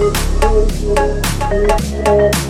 Thank you.